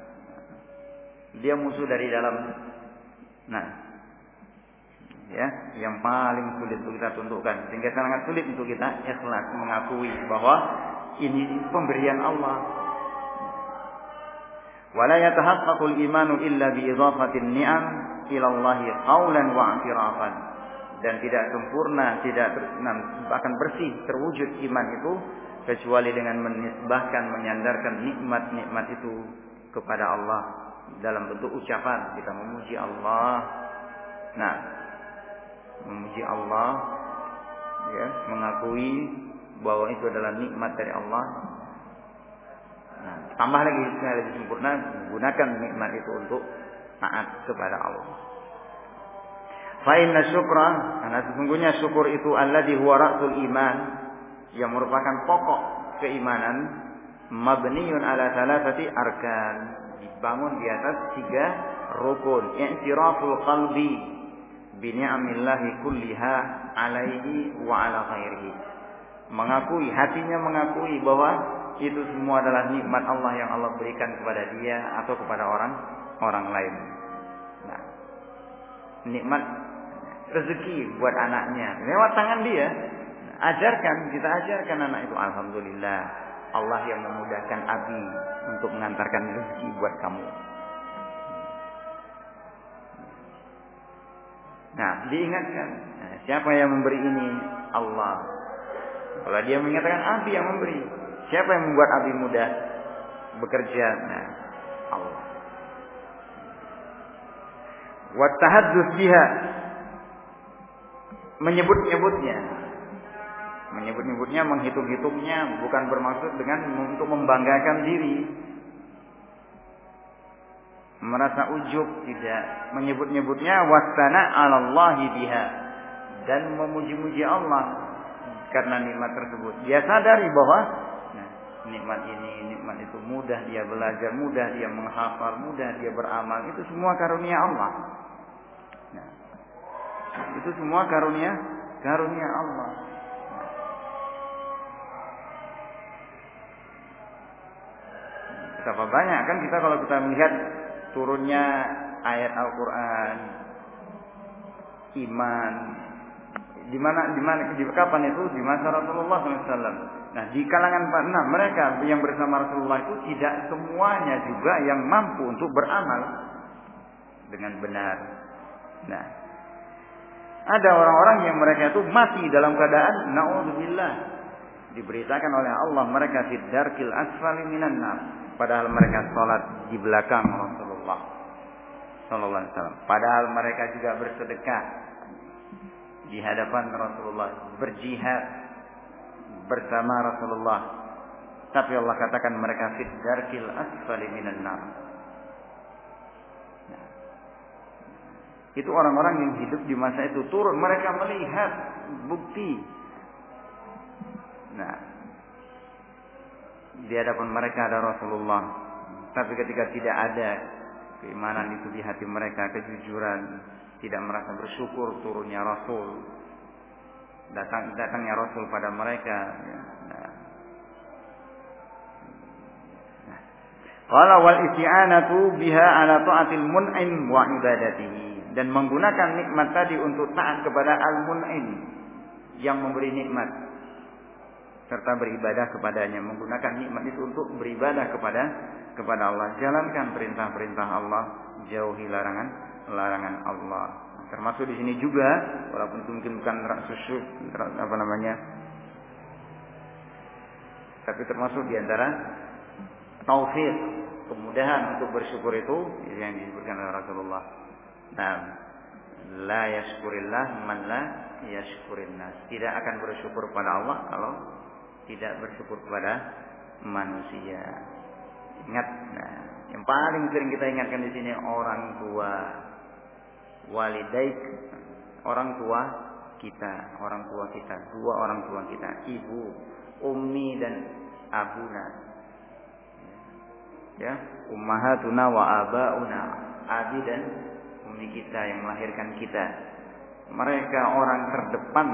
Dia musuh dari dalam. Nah ya yang paling sulit untuk kita tundukkan. Sehingga sangat sulit untuk kita ikhlas mengakui bahwa ini pemberian Allah wala yatahaqqaqul imanu illa bi idhafatin ilallahi qaulan wa i'tirafan dan tidak sempurna, tidak bahkan bersih, terwujud iman itu kecuali dengan menisbahkan, menyandarkan nikmat-nikmat itu kepada Allah dalam bentuk ucapan kita memuji Allah. Nah, memuji Allah ya, mengakui bahwa itu adalah nikmat dari Allah. Tambah lagi sekali lebih sempurna menggunakan nikmat itu untuk taat kepada Allah. Fa inna syukra karena sesungguhnya syukur itu alladhi huwa ra'sul iman yang merupakan pokok keimanan mabniun ala thalathati arkan dibangun di atas tiga rukun i'tiraful qalbi bi ni'amillahi kulliha alaihi wa ala ghairihi mengakui hatinya mengakui bahwa itu semua adalah nikmat Allah yang Allah berikan kepada dia atau kepada orang orang lain. Nah, nikmat rezeki buat anaknya lewat tangan dia. Ajarkan, kita ajarkan anak itu alhamdulillah Allah yang memudahkan Abi untuk mengantarkan rezeki buat kamu. Nah, diingatkan, nah, siapa yang memberi ini? Allah. Kalau dia mengatakan Abi yang memberi, siapa yang membuat Abi mudah bekerja? Nah, Allah. Wa biha. Menyebut-nyebutnya. Menyebut-nyebutnya menghitung-hitungnya bukan bermaksud dengan untuk membanggakan diri. Merasa ujub, tidak. Menyebut-nyebutnya wasana 'ala Allah biha. Dan memuji-muji Allah karena nikmat tersebut. Dia sadari bahwa nikmat ini, nikmat itu mudah dia belajar, mudah dia menghafal, mudah dia beramal. Itu semua karunia Allah. Nah, itu semua karunia karunia Allah. Betapa banyak kan kita kalau kita melihat turunnya ayat Al-Quran, iman, di mana di mana di kapan itu di masa Rasulullah SAW. Nah di kalangan nah, mereka yang bersama Rasulullah itu tidak semuanya juga yang mampu untuk beramal dengan benar. Nah ada orang-orang yang mereka itu mati dalam keadaan naudzubillah. Diberitakan oleh Allah mereka fi darkil asfali minan nar. Padahal mereka sholat di belakang Rasulullah sallallahu alaihi wasallam. Padahal mereka juga bersedekah di hadapan Rasulullah, berjihad bersama Rasulullah. Tapi Allah katakan mereka fit darkil asfali minan nar. Nah. Itu orang-orang yang hidup di masa itu turun, mereka melihat bukti. Nah, di hadapan mereka ada Rasulullah. Tapi ketika tidak ada keimanan itu di hati mereka, kejujuran, tidak merasa bersyukur turunnya Rasul datang datangnya Rasul pada mereka. Nah. Qala wal isti'anatu biha ala ta'atil mun'im wa ibadatihi. Dan menggunakan nikmat tadi untuk taat kepada al-mun'im. Yang memberi nikmat. Serta beribadah kepadanya. Menggunakan nikmat itu untuk beribadah kepada kepada Allah. Jalankan perintah-perintah Allah. Jauhi larangan larangan Allah. Termasuk di sini juga, walaupun itu mungkin bukan susu, apa namanya, tapi termasuk di antara taufik, kemudahan untuk bersyukur itu yang disebutkan oleh Rasulullah. Nah, la yashkurillah man la yashkurin nas. Tidak akan bersyukur pada Allah kalau tidak bersyukur kepada manusia. Ingat, nah, yang paling sering kita ingatkan di sini orang tua walidaik orang tua kita, orang tua kita, dua orang tua kita, ibu, ummi dan abuna. Ya, ummahatuna wa abauna, abi dan ummi kita yang melahirkan kita. Mereka orang terdepan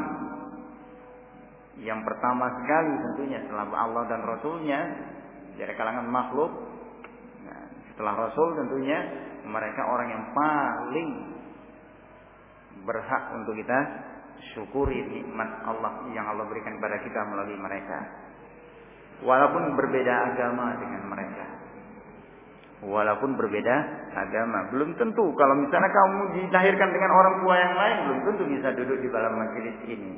yang pertama sekali tentunya setelah Allah dan Rasulnya dari kalangan makhluk. Nah, setelah Rasul tentunya mereka orang yang paling berhak untuk kita syukuri nikmat Allah yang Allah berikan kepada kita melalui mereka. Walaupun berbeda agama dengan mereka. Walaupun berbeda agama, belum tentu kalau misalnya kamu dilahirkan dengan orang tua yang lain, belum tentu bisa duduk di dalam majelis ini.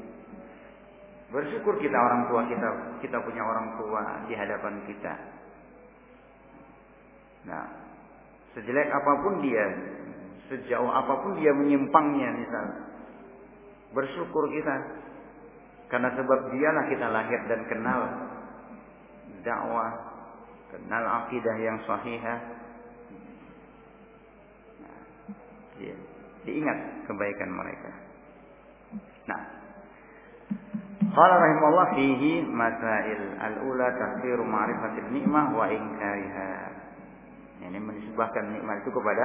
Bersyukur kita orang tua kita, kita punya orang tua di hadapan kita. Nah, sejelek apa pun dia, sejauh apa pun dia menyimpangnya misal. Bersyukur kita. Karena sebab dialah kita lahir dan kenal dakwah kenal akidah yang sahihah. Nah, ya, diingat kebaikan mereka. Nah Qala rahimahullah fihi masail al-ula tafsir ma'rifatil nikmah wa inkariha. Ini menisbahkan nikmat itu kepada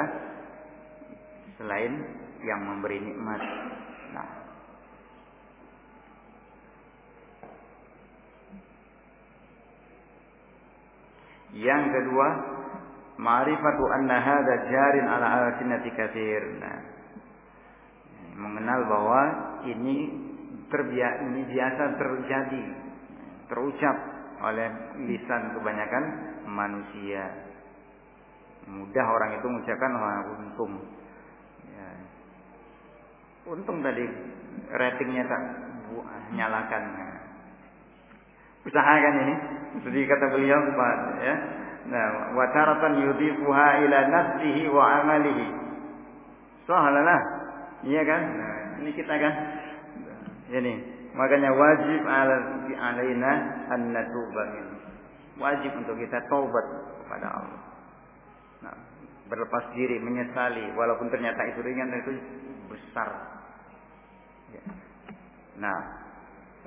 selain yang memberi nikmat. Nah, yang kedua, ma'rifatu anna hadha jarin ala alsinati katsir. Nah, mengenal bahwa ini terbiasa ini biasa terjadi terucap oleh lisan kebanyakan manusia. Mudah orang itu mengucapkan untung Untung tadi ratingnya tak nyalakan. Usahakan ini. Jadi kata beliau ya. Nah, wa taratan yudhifuha ila nafsihi wa amalihi. Sahalalah. Iya kan? Nah, ini kita kan. Ini makanya wajib ala alaina an natuba Wajib untuk kita taubat kepada Allah. Nah, berlepas diri, menyesali, walaupun ternyata itu ringan itu besar. Nah,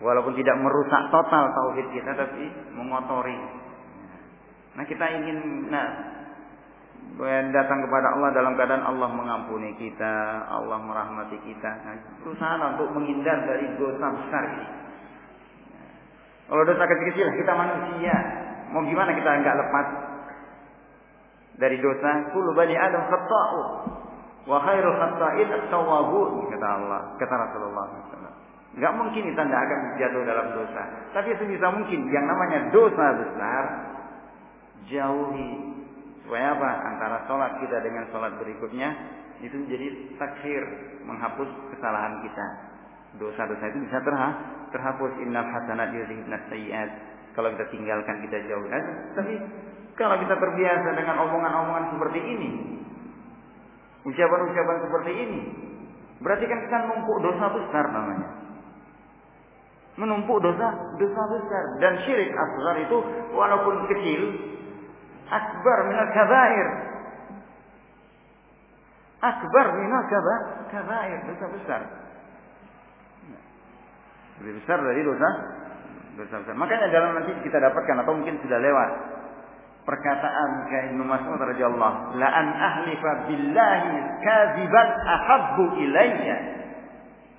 walaupun tidak merusak total tauhid kita, tapi mengotori. Nah, kita ingin, nah, datang kepada Allah dalam keadaan Allah mengampuni kita, Allah merahmati kita. Nah, berusaha untuk menghindar dari dosa besar ini. Kalau dosa kecil-kecil kita manusia, mau gimana kita enggak lepas dari dosa? Kullu bani Adam wa khairu khata'in at-tawwabun kata Allah, kata Rasulullah SAW. Enggak mungkin kita tidak akan jatuh dalam dosa. Tapi itu bisa mungkin yang namanya dosa besar jauhi Supaya apa? Antara sholat kita dengan sholat berikutnya itu menjadi takhir, menghapus kesalahan kita. Dosa-dosa itu bisa terha terhapus. Innal hasanat yudhibna sayyiat. Kalau kita tinggalkan kita jauh. Nah, tapi kalau kita terbiasa dengan omongan-omongan seperti ini, ucapan-ucapan seperti ini, berarti kan kita menumpuk dosa besar namanya. Menumpuk dosa dosa besar dan syirik asgar itu walaupun kecil akbar minal kabair. Akbar minal kabair. Dosa besar. Lebih besar dari dosa dosa besar. Makanya dalam nanti kita dapatkan atau mungkin sudah lewat perkataan Ibnu Mas'ud radhiyallahu la an ahlifa billahi kadziban ahabbu ilayya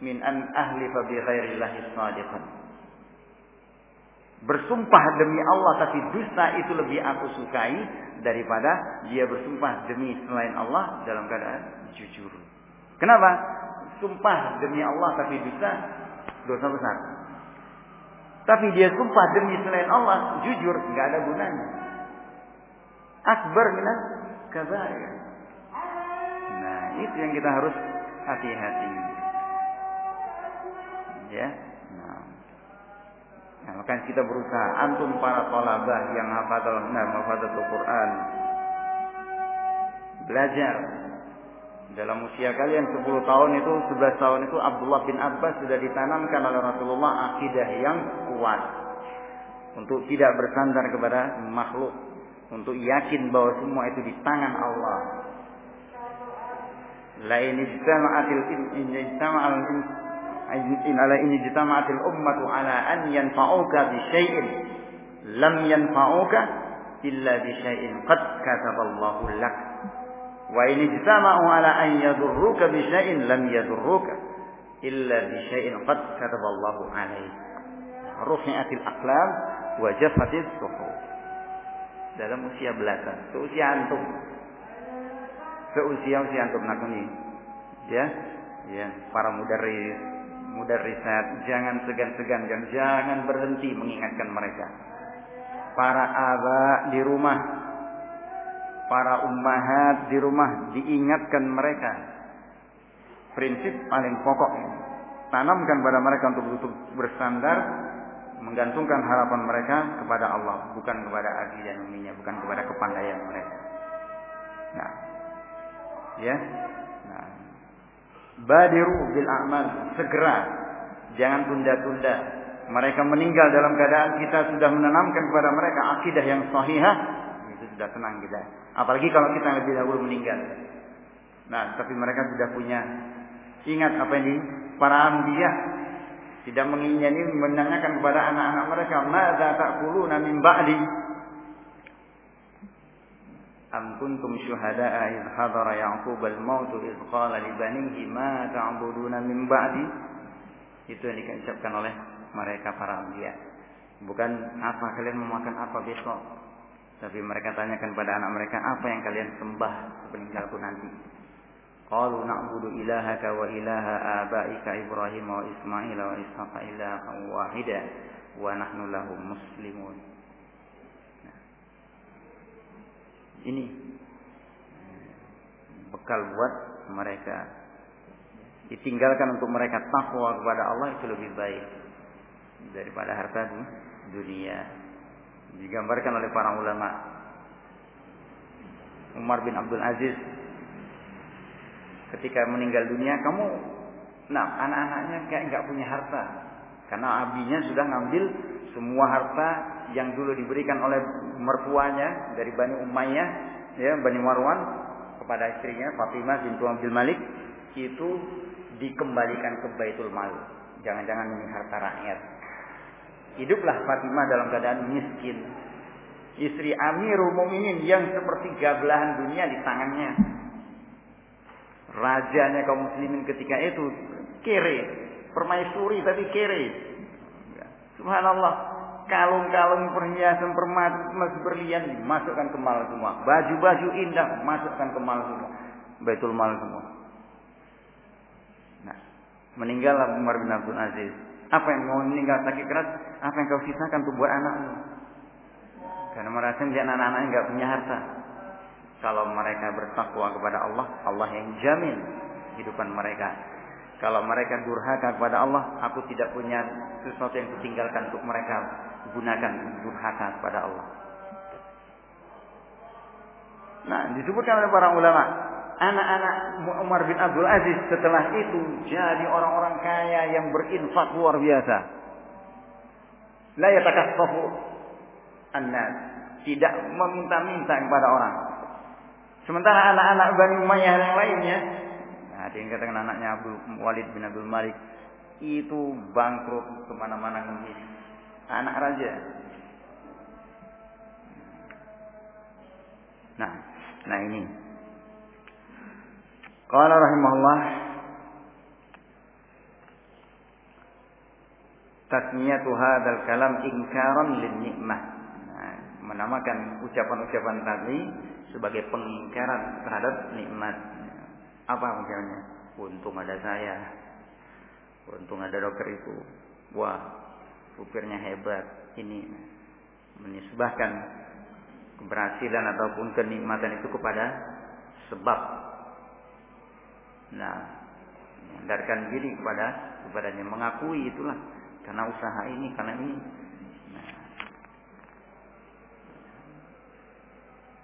min an ahlifa bi ghairillahi shadiqan Bersumpah demi Allah tapi dusta itu lebih aku sukai daripada dia bersumpah demi selain Allah dalam keadaan jujur. Kenapa? Sumpah demi Allah tapi dusta dosa besar. Tapi dia sumpah demi selain Allah jujur nggak ada gunanya. Akbar minan kabair. Nah, itu yang kita harus hati-hati. Ya. Nah, maka kita berusaha antum para tolabah yang hafadzal nah, hafadzatul Quran. Belajar dalam usia kalian 10 tahun itu 11 tahun itu Abdullah bin Abbas sudah ditanamkan oleh Rasulullah akidah yang kuat untuk tidak bersandar kepada makhluk untuk yakin bahwa semua itu di tangan Allah la in istama'atil in istama'al in ala ini jitama'atil ummatu ala an yanfa'uka bi syai'in lam yanfa'uka illa bi syai'in qad kataballahu lak wa in jitama'u ala an yadurruka bi syai'in lam yadurruka illa bi syai'in qad kataballahu alaik rufi'atil aqlam wa jaffatis suhuf dalam usia belasan seusia antum seusia usia antum nakuni ya ya para mudaris riset, jangan segan-segan dan jangan berhenti mengingatkan mereka. Para aba di rumah, para ummahat di rumah diingatkan mereka. Prinsip paling pokok tanamkan pada mereka untuk betul bersandar menggantungkan harapan mereka kepada Allah, bukan kepada adi dan uminya, bukan kepada kepandaian mereka. Nah, ya, Badiru bil amal, segera. Jangan tunda-tunda. Mereka meninggal dalam keadaan kita sudah menanamkan kepada mereka akidah yang sahihah, itu sudah tenang kita. Apalagi kalau kita lebih dahulu meninggal. Nah, tapi mereka sudah punya ingat apa ini para ambiya tidak menginginkan menanyakan kepada anak-anak mereka, "Madza ta'kuluna min ba'di?" Am kuntum syuhada'a idh hadara Ya'qub al-maut idh qala li banihi ma ta'buduna min ba'di? Itu yang diucapkan oleh mereka para anbiya. Bukan apa kalian mau makan apa besok. Tapi mereka tanyakan pada anak mereka apa yang kalian sembah sepeninggalku nanti. Ilaha abaika Ibrahim wa Ismail wa Ishaqa ilahan wahida wa nahnu lahu muslimun. Ini bekal buat mereka. Ditinggalkan untuk mereka takwa kepada Allah itu lebih baik daripada harta dunia. Digambarkan oleh para ulama. Umar bin Abdul Aziz ketika meninggal dunia kamu nah anak-anaknya kayak nggak punya harta karena abinya sudah ngambil semua harta yang dulu diberikan oleh mertuanya dari Bani Umayyah, ya Bani Marwan, kepada istrinya Fatimah bintu Abdul Malik itu dikembalikan ke Baitul Mal. Jangan-jangan ini harta rakyat. Hiduplah Fatimah dalam keadaan miskin. Istri Amirul Mukminin yang seperti gablahan dunia di tangannya. Rajanya kaum muslimin ketika itu kere, permaisuri tapi kere. Subhanallah, kalung-kalung perhiasan permata berlian dimasukkan ke mal semua. Baju-baju indah masukkan ke mal semua. Baitul mal semua. Nah, meninggallah Umar bin Abdul Aziz. Apa yang mau meninggal sakit keras? Apa yang kau sisakan untuk buat anakmu? Karena merasa dia anak-anaknya nggak punya harta. Kalau mereka bertakwa kepada Allah, Allah yang jamin kehidupan mereka. Kalau mereka durhaka kepada Allah, aku tidak punya sesuatu yang kutinggalkan untuk mereka gunakan durhaka kepada Allah. Nah, disebutkan oleh para ulama, anak-anak Umar bin Abdul Aziz setelah itu jadi orang-orang kaya yang berinfak luar biasa. La yatakaffafu annas, tidak meminta-minta kepada orang. Sementara anak-anak Bani Umayyah yang lainnya, nah, ada yang katakan anaknya Abdul Walid bin Abdul Malik itu bangkrut ke mana-mana ngemis anak raja. Nah, nah ini. Qala rahimahullah tasmiyatu hadzal kalam ingkaran lin nikmah. Nah, menamakan ucapan-ucapan tadi sebagai pengingkaran terhadap nikmat. Apa maksudnya? Untung ada saya. Untung ada dokter itu. Wah, supirnya hebat. Ini menisbahkan keberhasilan ataupun kenikmatan itu kepada sebab. Nah, menyandarkan diri kepada kepadanya, mengakui itulah karena usaha ini, karena ini.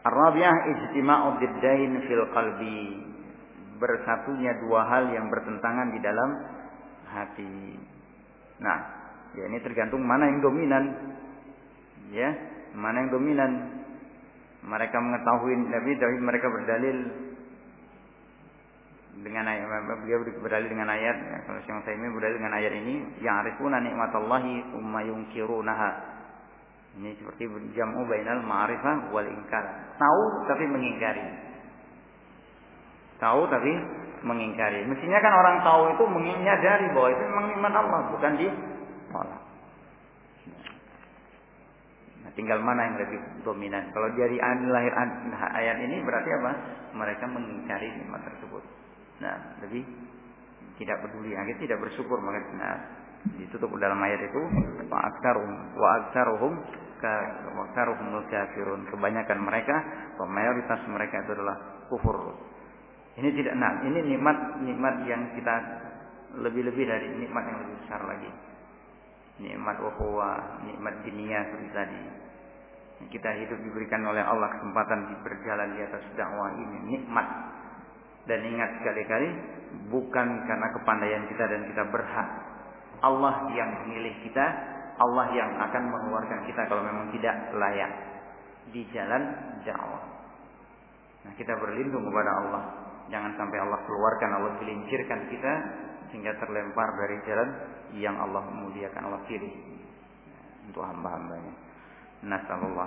Ar-rabi'ah ijtima'u diddain fil qalbi. Bersatunya dua hal yang bertentangan di dalam hati. Nah, Ya ini tergantung mana yang dominan. Ya, mana yang dominan. Mereka mengetahui Nabi tapi mereka berdalil dengan ayat beliau berdalil dengan ayat ya, kalau saya ini berdalil dengan ayat ini yang arifuna nikmatallahi umma yungkirunaha ini seperti jamu bainal ma'rifah wal ingkar tahu tapi mengingkari tahu tapi mengingkari mestinya kan orang tahu itu menyadari bahwa itu memang nikmat Allah bukan di tolak. Nah, tinggal mana yang lebih dominan. Kalau dari lahir ayat ini berarti apa? Mereka mengingkari nikmat tersebut. Nah, lebih tidak peduli, akhirnya tidak bersyukur maka nah, ditutup dalam ayat itu wa aktsaruhum wa aktsaruhum ka wa aktsaruhum kafirun. Kebanyakan mereka, mayoritas mereka itu adalah kufur. Ini tidak nah, ini nikmat nikmat yang kita lebih-lebih dari nikmat yang lebih besar lagi nikmat ukhuwah, nikmat dunia seperti tadi. Kita hidup diberikan oleh Allah kesempatan berjalan di atas dakwah ini nikmat. Dan ingat sekali-kali bukan karena kepandaian kita dan kita berhak. Allah yang memilih kita, Allah yang akan mengeluarkan kita kalau memang tidak layak di jalan dakwah. Nah, kita berlindung kepada Allah. Jangan sampai Allah keluarkan, Allah gelincirkan kita sehingga terlempar dari jalan yang Allah muliakan Allah pilih untuk hamba-hambanya. Nasallallahu